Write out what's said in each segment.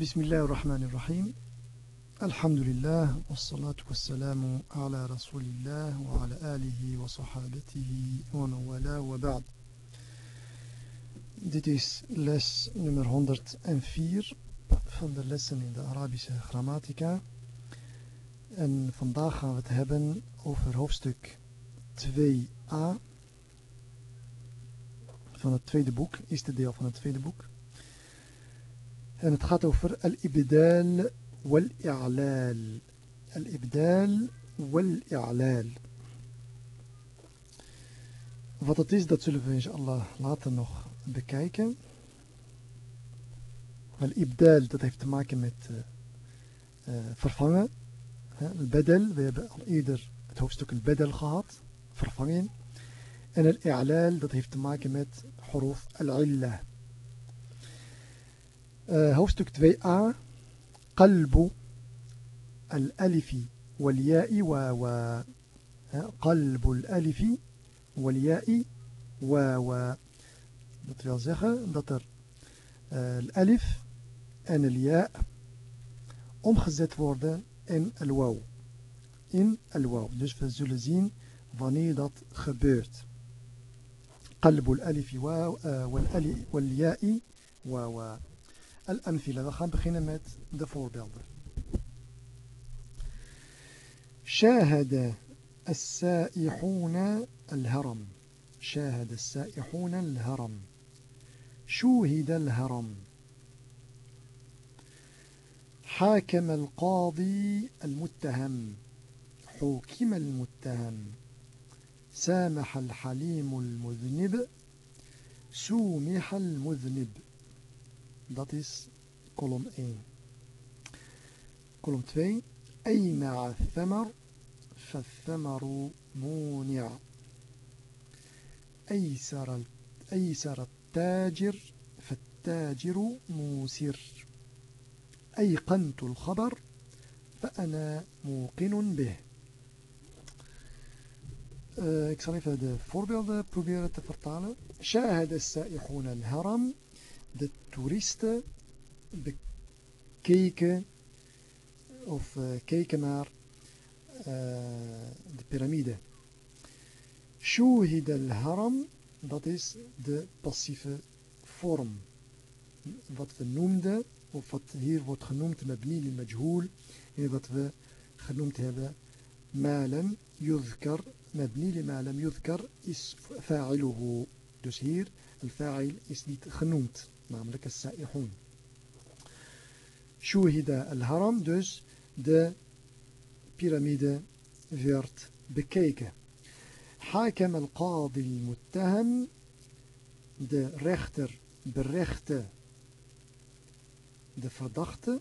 بسم الله الرحمن الرحيم الحمد لله والصلاة والسلام على رسول الله وعلى آله وصحابته ومن والاه وبعد Dit is les nummer 104 van de lessen in de Arabische grammatica. En vandaag gaan we het hebben over hoofdstuk 2a van het tweede boek, eerste deel van het tweede boek. En het gaat over al-ibdal wal-i'lal. Al-ibdal wal-i'lal. Wat het is, dat zullen we inshallah later nog bekijken. Al-ibdal, dat heeft te maken met uh, uh, vervangen. Al-bedel, we hebben al eerder het hoofdstuk al-bedel gehad, vervangen. En al-i'lal, dat heeft te maken met huruf al-illah. Uh, hoofdstuk 2a قلب الألف والياء واوا قلب الألف والياء واوا dat wil zeggen dat er uh, الألف en الياء omgezet worden in al-waw in al-waw dus we zullen zien wanneer dat gebeurt قلب الألف والياء واوا الأمثلة. We gaan beginnen met de voorbeelden. شاهد السائحون الهرم. شاهد السائحون الهرم. شوهد الهرم. حاكم القاضي المتهم. حوكم المتهم. سامح الحليم المذنب. سومح المذنب. Dat is kolom 1. Kolom 2. أينع الثمر فالثمر مونع أيسر, أيسر التاجر فالتاجر موسر أيقنت الخبر فأنا موقن به ik zal even de voorbeelden proberen te vertalen. شاهد السائحون الهرم de toeristen bekeken of uh, keken naar uh, de piramide. Shuhid al-haram, dat is de passieve vorm. Wat we noemden, of wat hier wordt genoemd mabni li majhool, en wat we genoemd hebben ma lam yuzkar, mabni li ma lam yuzkar is fa'iluhu. Dus hier, al-fa'il is niet genoemd. Namelijk as-sa'ihun. Shuhida al-haram, dus de piramide werd bekeken. Hakem al-qadi al-muttaham, de rechter berechte de verdachte.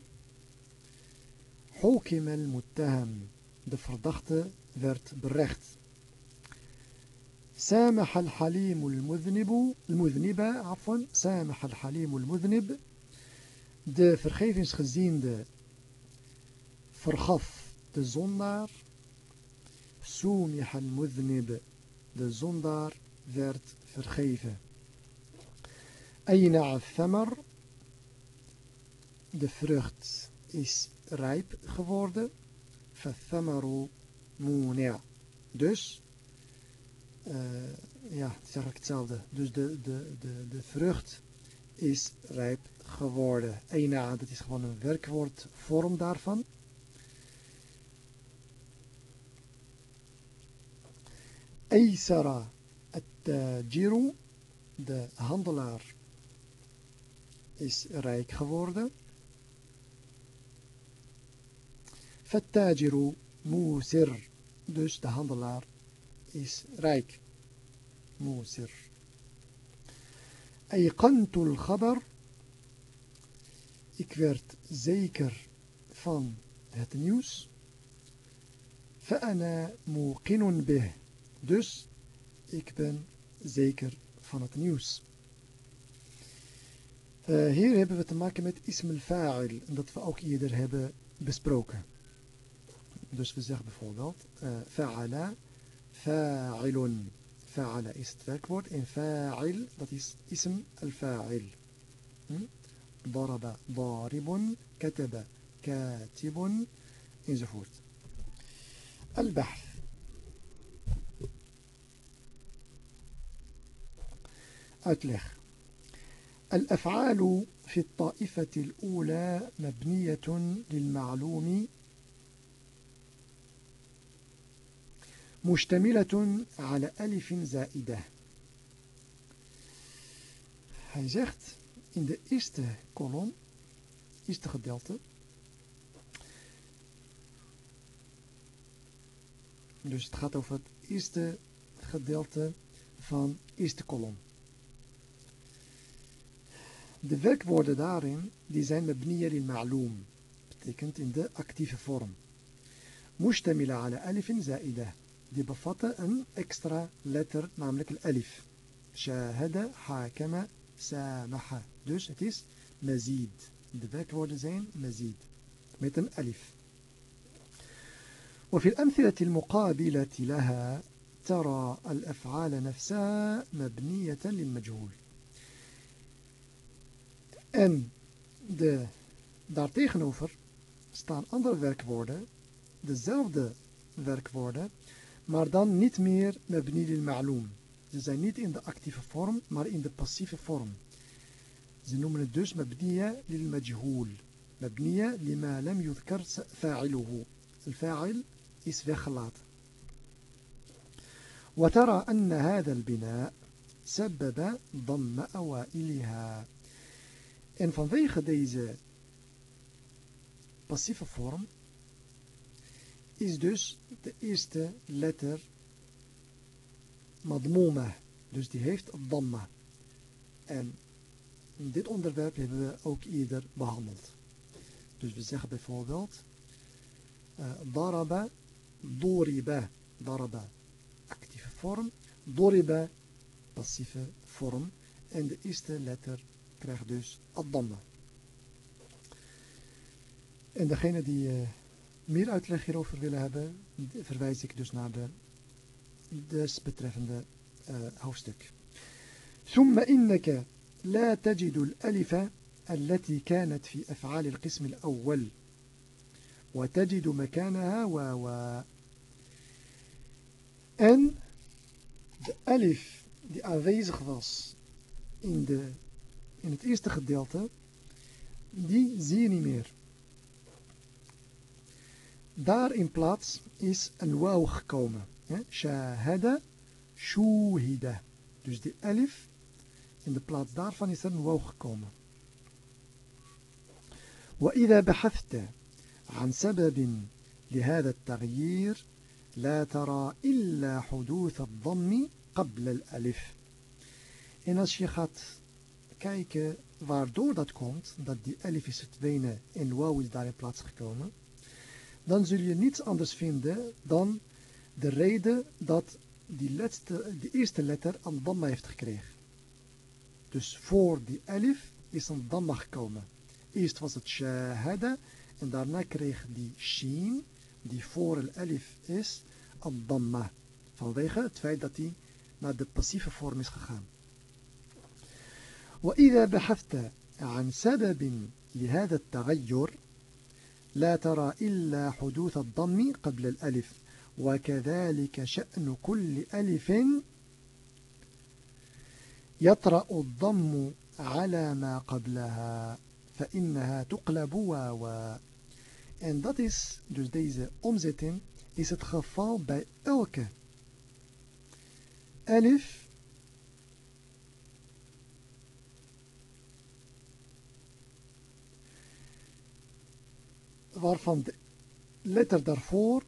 Hukim al-muttaham, de verdachte werd berecht. سامح الحليم المذنب المذنب عفوا سامح الحليم المذنب de vergevingsgeziende vergaf de zondaar سومح المذنب de zondaar werd vergeven أينع الثمر de vrucht is rijp geworden فالثمر مونع dus uh, ja, het is eigenlijk hetzelfde. Dus de, de, de, de vrucht is rijp geworden. Eina, dat is gewoon een werkwoord vorm daarvan. Eisara at-tajiru, de handelaar, is rijk geworden. Fattajiru musir, dus de handelaar is rijk. Moesir. Ayqantul khabar. Ik werd zeker van het nieuws. Fa'ana muqinun bih. Dus ik ben zeker van het nieuws. Uh, hier hebben we te maken met ism al-fa'il. Dat we ook eerder hebben besproken. Dus we zeggen bijvoorbeeld uh, fa'ala فاعل فعل is het werkwoord en fa'il dat is ism al-fa'il. Hm? ضرب ضارب كتب كاتب enzovoort البحث أتلخ الأفعال في الطائفة الأولى مبنية للمعلوم مشتملة على ألف زائدة Hij zegt in de eerste kolom, eerste gedeelte, dus het gaat over het eerste gedeelte van eerste kolom. De werkwoorden daarin, die zijn mabniya lil ma'loom. Betekent in de actieve vorm. Mushtamila ala alifin za'idah. Die bevatten een extra letter, namelijk een alif. Shahada, hakama, samaha. Dus het is mazid. De werkwoorden zijn mazid. Met een alif. وفي الأمثلة المقابلة لها ترى الأفعال نفسها مبنية للمجهول En de, daartegenover staan andere werkwoorden, dezelfde werkwoorden, maar dan niet meer mabni lil ma'loom. Ze zijn niet in de actieve vorm, maar in de passieve vorm. Ze noemen het dus mabniya lil majhool. Lam yudhkar fa'iluhu. Al-fa'il is weggelaten. وترى أن هذا البناء سبب ضم أوائلها En vanwege deze passieve vorm is dus de eerste letter madmuma. Dus die heeft damma. En dit onderwerp hebben we ook eerder behandeld. Dus we zeggen bijvoorbeeld uh, daraba, doriba. Daraba, actieve vorm. Doriba, passieve vorm. En de eerste letter krijgt dus ad-damma. En degene die uh, meer uitleg hierover willen hebben, verwijs ik dus naar de desbetreffende uh, hoofdstuk. ثم إنك لا تجد الألف التي كانت في أفعال القسم الأول وتجد مكانها واوا En de alif die aanwezig was in de in het eerste gedeelte, die zie je niet meer. Daar in plaats is een wauw gekomen. Shahada, shuhida. Dus die elif, in de plaats daarvan is er een wauw gekomen. وإذا بحثت عن سبب لهذا التغيير لا ترى إلا حدوث الضم قبل الألف. En als je gaat kijken waardoor dat komt, dat die elif is verdwenen en wauw is daar in plaats gekomen, dan zul je niets anders vinden dan de reden dat die, laatste, die eerste letter een damma heeft gekregen. Dus voor die elif is een damma gekomen. Eerst was het shahada en daarna kreeg die sheen, die voor el elif is, een damma. Vanwege het feit dat hij naar de passieve vorm is gegaan. وإذا بحثت عن سبب لهذا التغير لا ترى إلا حدوث الضم قبل الألف. وكذلك شأن كل ألف يطرأ الضم على ما قبلها فإنها تقلب واوا. En dat is, dus deze omzetting, is het geval bij elke elif waarvan de letter daarvoor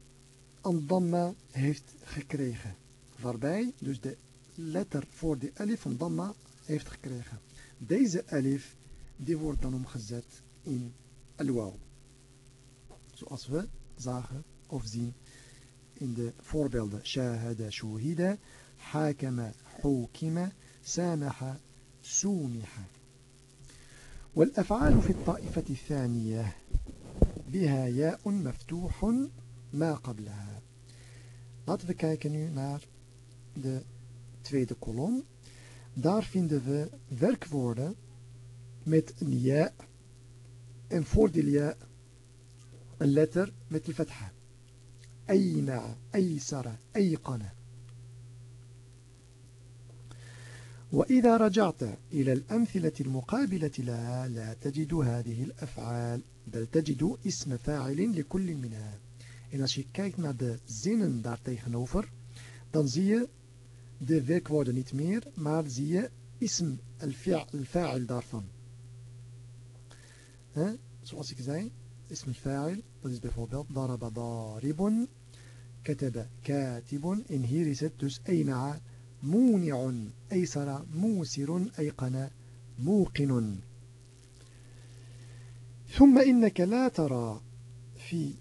een damma heeft gekregen. Waarbij dus de letter voor de alif een damma heeft gekregen. Deze alif die wordt dan omgezet in al Zoals we zagen of zien in de voorbeelden. Shahada shuhida, hakama hukima, samaha sumiha. والأفعال في الطائفة الثانية بها ياء مفتوح ما قبلها Laten we kijken nu naar de tweede kolom. Daar vinden we werkwoorden met een ja en voor die ja een letter met de fatha. أينع أيسر أيقن وإذا رجعت إلى الأمثلة المقابلة لها لا تجد هذه الأفعال بل تجد اسم فاعل لكل منها En als je kijkt naar de zinnen daartegenover, dan zie je de werkwoorden niet meer, maar zie je ism al-fa'il daarvan. He? Zoals ik zei, ism al-fa'il, dat is bijvoorbeeld daraba daribun, kataba katibun. En hier is het dus eina'a مونع أيسر موسر أيقن موقن ثم إنك لا ترى في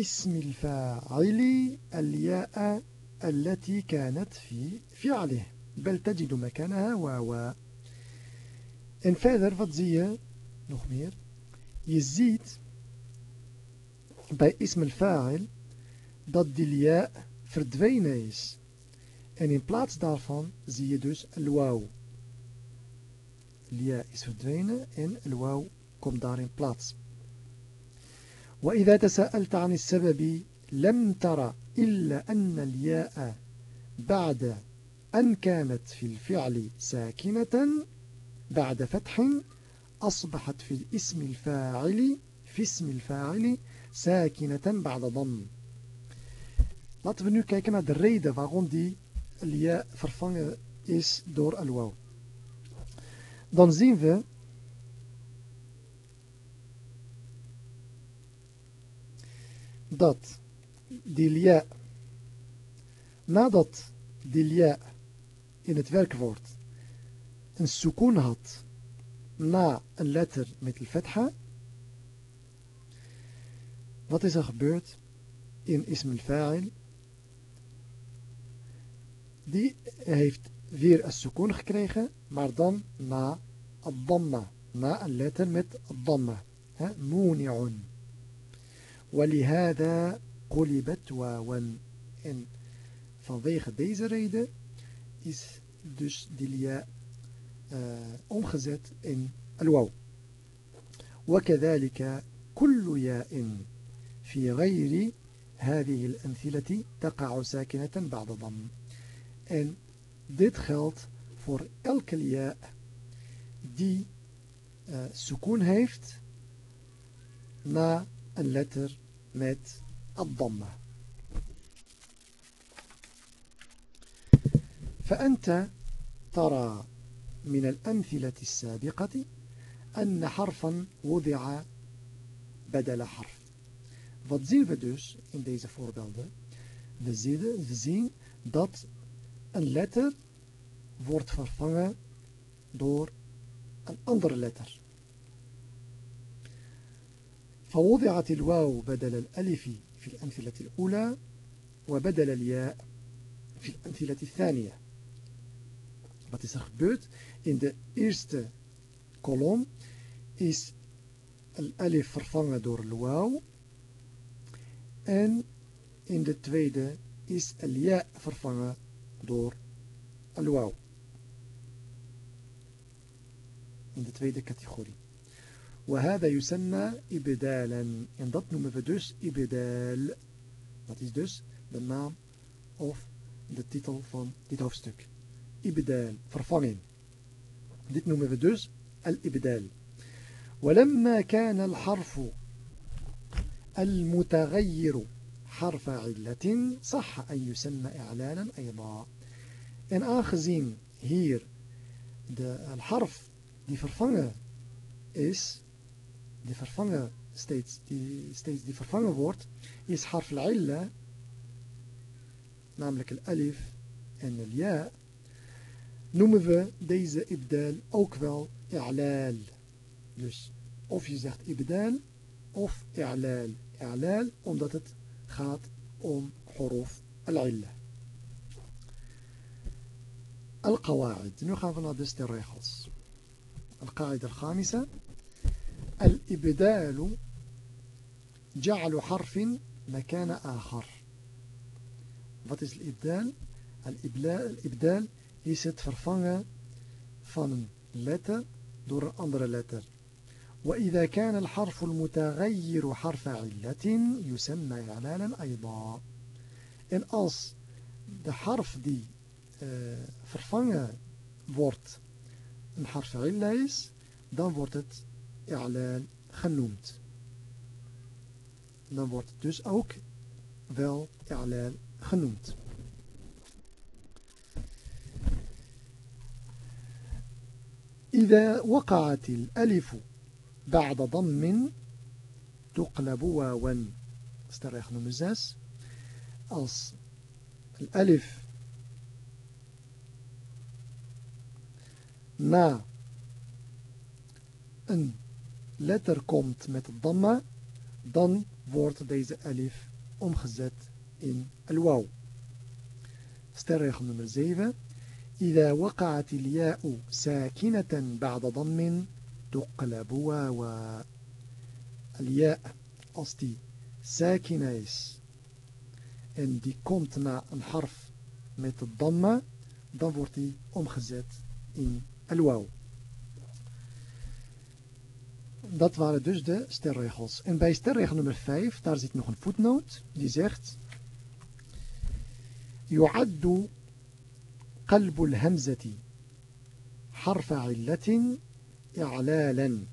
اسم الفاعل الياء التي كانت في فعله بل تجد مكانها واوا En verder, wat zie je nog meer? Je ziet bij ism al-fa'il dat die lia verdwenen is. En in plaats daarvan zie je dus al-waw. Lia is verdwenen en al-waw komt daar in plaats. وإذا تساءلت عن السبب لم ترى إلا أن الياء بعد أن كانت في الفعل ساكنة بعد فتح أصبحت في الاسم الفاعل في اسم الفاعل ساكنة بعد ضم Laten we nu kijken naar de reden waarom die lia vervangen is door al-waw. Dan zien we dat die lia, nadat die in het werkwoord een sukoon had na een letter met el fetha, wat is er gebeurd in ism al-fa'il? Die heeft weer sukoon gekregen, maar dan na al-damma, na een letter met al-damma. Muni'un. ولهذا قلبت واوا en vanwege deze reden is dus die lia uh, omgezet in الواو وكذلك كل ياء في غير هذه الأمثلة تقع ساكنة بعد ضم en dit geldt voor elke lia die uh, sukoon heeft na een letter met الضمة فأنت ترى من الأمثلة السابقة أن حرفا وضع بدل حرف Wat zien we dus in deze voorbeelden? We zien, we zien dat een letter wordt vervangen door een andere letter. فوضعت الواو بدل الألف في الأمثلة الأولى وبدل الياء في الأمثلة الثانية Wat is er gebeurd? In de eerste kolom is al-alif vervangen door al-waw. En in de tweede is al-ja vervangen door al-waw. In de tweede categorie. وهذا يسمى إبدالا en dat noemen we dus إبدال dat is dus de naam of de titel van dit hoofdstuk إبدال vervanging dit noemen we dus الإبدال ولما كان الحرف المتغير حرف علة صح أن يسمى إعلانا أيضا. إن آخزين هير الحرف دي فرفنغة إس die vervangen steeds die, steeds die vervangen wordt is حرف العلة. namelijk الألف en الياء. noemt deze إبدال ook wel إعلال. Dus of je إبدال إبدال إعلال. إعلال إعلال gaat om حروف العلة. القواعد nu gaan we naar de stelregels القاعدة الخامسة الإبدال جعل حرف مكان آخر Wat is الإبدال? الإبدال is het vervangen van een letter door een andere letter. وإذا كان الحرف المتغير حرف علة يسمى إعلالا أيضا en als de harf die uh, vervangen wordt een harf illa is dan wordt het i'lal genoemd dan wordt het dus ook wel i'lal genoemd إذا وقعت الألف بعد ضم تقلب واوا sterregel nummer 6 als الألف na een letter komt met damma dan wordt deze alif omgezet in al-waw. Sterregel nummer 7. إذا وقعت الياء ساكنة بعد ضم تقلب واوا الياء als die sakina is en die komt na een harf met de damma in al-waw. Dat waren dus de sterregels. En bij sterregel nummer 5, daar zit nog een voetnoot. Die zegt... يعد قلب الهمزة حرف علة إعلالا.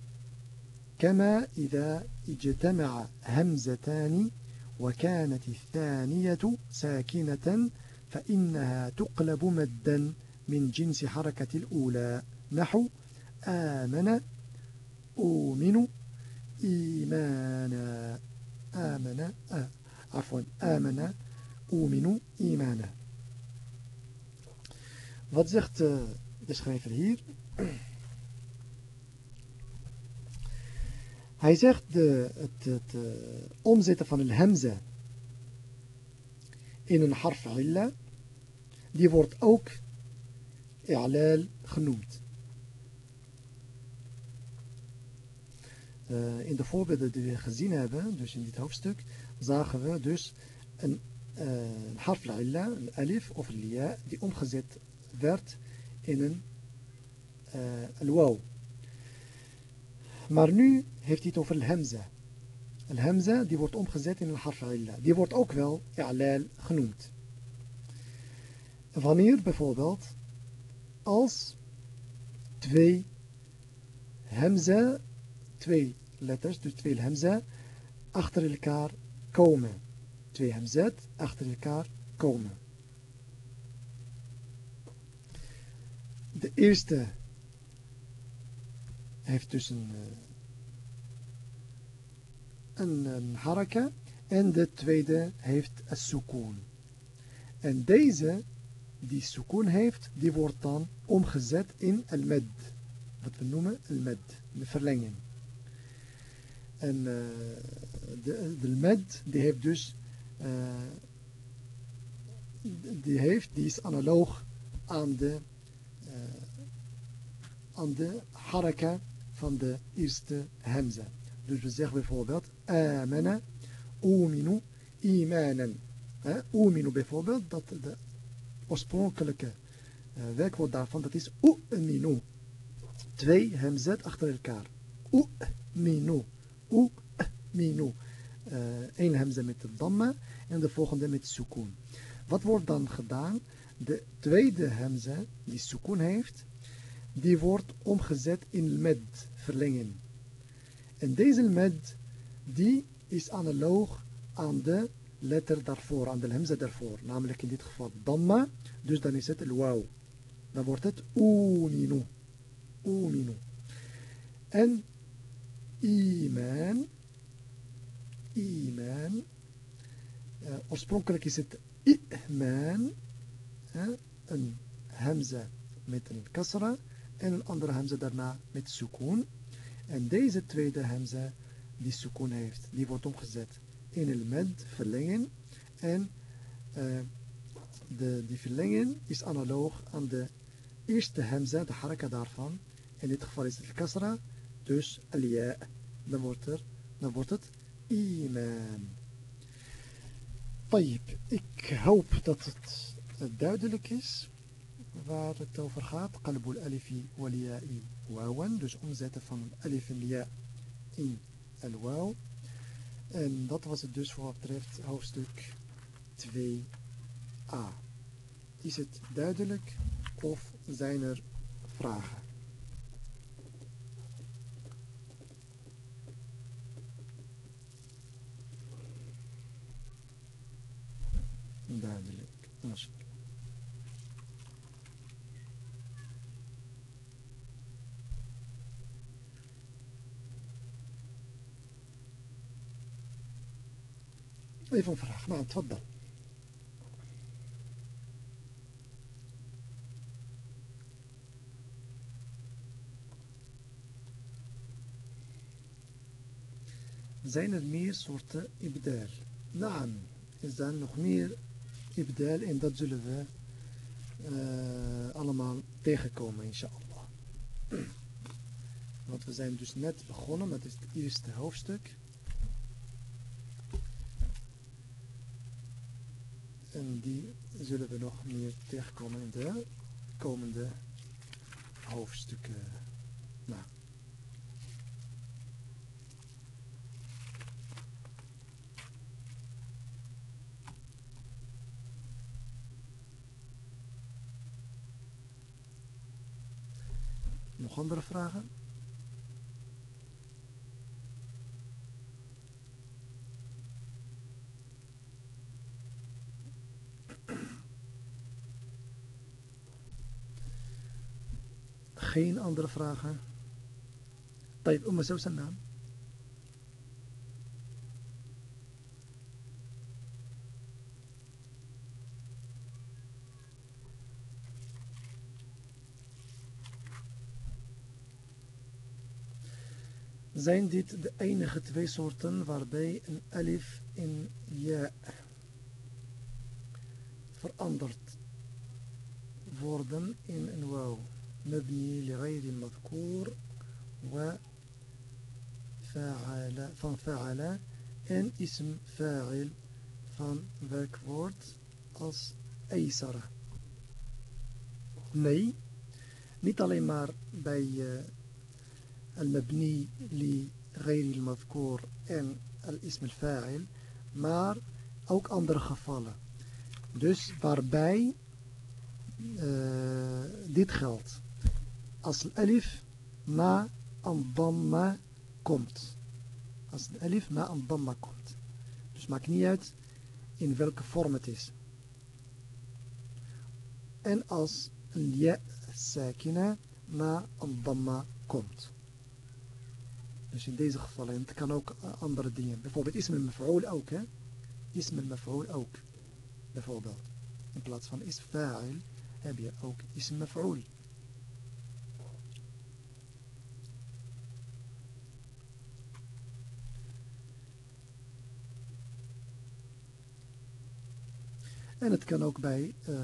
كما إذا اجتمع همزتان وكانت الثانية ساكنة فإنها تقلب مدا من جنس حركة الأولى. نحو آمن أؤمن إيمانا. آمن آه عفوا آمن أؤمن إيمانا. Wat zegt uh, de schrijver hier? Hij zegt de, het, het uh, omzetten van een hamza in een harf illa, die wordt ook i'lal genoemd. Uh, in de voorbeelden die we gezien hebben, dus in dit hoofdstuk, zagen we dus een, uh, een harf illa, een alif of een lia, die omgezet werd in een uh. Maar nu heeft hij het over al-hamza. Al-hamza die wordt omgezet in een harf illa. Die wordt ook wel i'lal genoemd. Wanneer bijvoorbeeld als twee hamza, twee letters, dus twee hamza, achter elkaar komen. Twee hamzat achter elkaar komen. De eerste heeft dus een, eh, een, een haraka en de tweede heeft een sukoon. En deze die sukoon heeft, die wordt dan omgezet in al-med. Wat we noemen al-med, de verlenging. En uh, de, de med, die heeft dus, uh, die heeft, die is analoog aan de, uh, aan de haraka van de eerste hamza. Dus we zeggen bijvoorbeeld, amana, uminu, imanan. Uminu bijvoorbeeld, dat de oorspronkelijke uh, werkwoord daarvan, dat is u'minu. Twee hemzet achter elkaar. U'minu. U'minu. Eén hemze met de damma en de volgende met sukoon. Wat wordt dan gedaan? De tweede hemze, die sukoon heeft, die wordt omgezet in med, verlenging. En deze med, die is analoog aan de letter daarvoor, aan de hemze daarvoor. Namelijk in dit geval damma. Dus dan is het el. Dan wordt het. Oeminu. En iman. Iman. Uh, oorspronkelijk is het i'man. Een hemze met een kasra. En een andere hemze daarna met sukoon. En deze tweede hemza die sukoon heeft, die wordt omgezet in element verlengen. En eh, de, die verlengen is analoog aan de eerste hemze de haraka daarvan. In dit geval is het kasra, dus alia. Dan wordt, er, dan wordt het iman. Tayyip, ik hoop dat het eh, duidelijk is waar het over gaat. Qalbul alifi wal ya'i wawan. Dus omzetten van alif en ja in al waw. En dat was het dus voor wat betreft hoofdstuk 2a. Is het duidelijk of zijn er vragen? Duidelijk. Alsjeblieft. Even vraag. Nou, dan. Zijn er meer soorten ibdal? Naam. Is er nog meer ibdal en dat zullen we uh, allemaal tegenkomen, inshallah. Want we zijn dus net begonnen met het eerste hoofdstuk. En die zullen we nog meer tegenkomen in de komende hoofdstukken. Nou. Nog andere vragen? Geen andere vragen? طيب أم سوسن naam. Zijn dit de enige twee soorten waarbij een alif in ja veranderd worden in een wauw? مبني لغير المذكور وفاعل van فعل en ism fa'il van werkwoord als eisara. Nee, niet alleen maar bij uh, al-mabni li غير المذكور en al-ism al-fa'il, maar ook andere gevallen. Dus waarbij uh, dit geldt als alif na een damma komt. Als een alif na een damma komt. Dus maakt niet uit in welke vorm het is. En als een ja na een damma komt. Dus in deze gevallen, en het kan ook andere dingen. Bijvoorbeeld ism al-maf'ul ook, hè. Ism al-maf'ul ook. Bijvoorbeeld. In plaats van is fa'il heb je ook ism maf'ul. En het kan ook bij uh,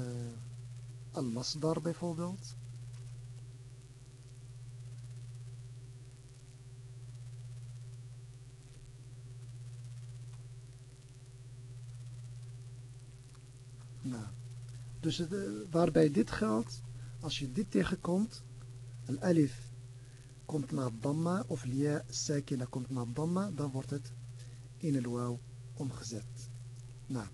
al-masdar bijvoorbeeld. Nou, dus het, uh, waarbij dit geldt, als je dit tegenkomt, een alif komt naar damma of lia sakina komt naar damma, dan wordt het in een wauw omgezet. Nou.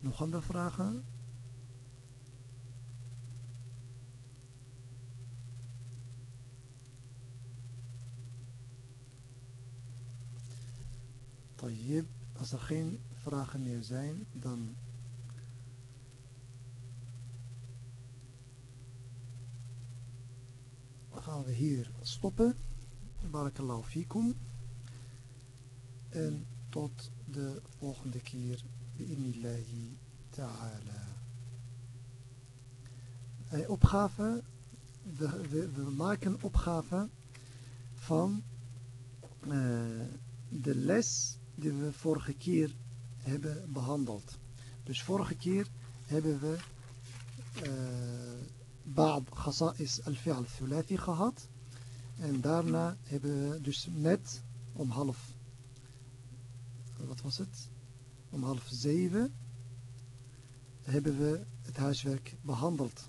Nog andere vragen? Goed. als er geen vragen meer zijn, dan gaan we hier stoppen. Barakallahu fikum. En tot de volgende keer. Bi'inillahi ta'ala. Een opgave, we, we, we, maken opgave van uh, de les die we vorige keer hebben behandeld. Dus vorige keer hebben we بعض خصائص الفعل الثلاثي gehad En daarna hebben we dus net om half, wat was het? Om half zeven hebben we het huiswerk behandeld.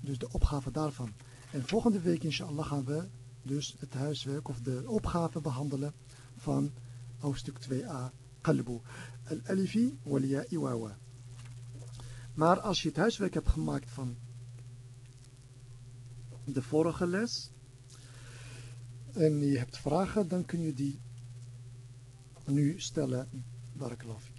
Dus de opgave daarvan. En volgende week inshallah gaan we dus het huiswerk of de opgave behandelen van hoofdstuk 2a qalbu. Al-alifi wal iwawa. Maar als je het huiswerk hebt gemaakt van de vorige les en je hebt vragen, dan kun je die nu stellen. Barakallahu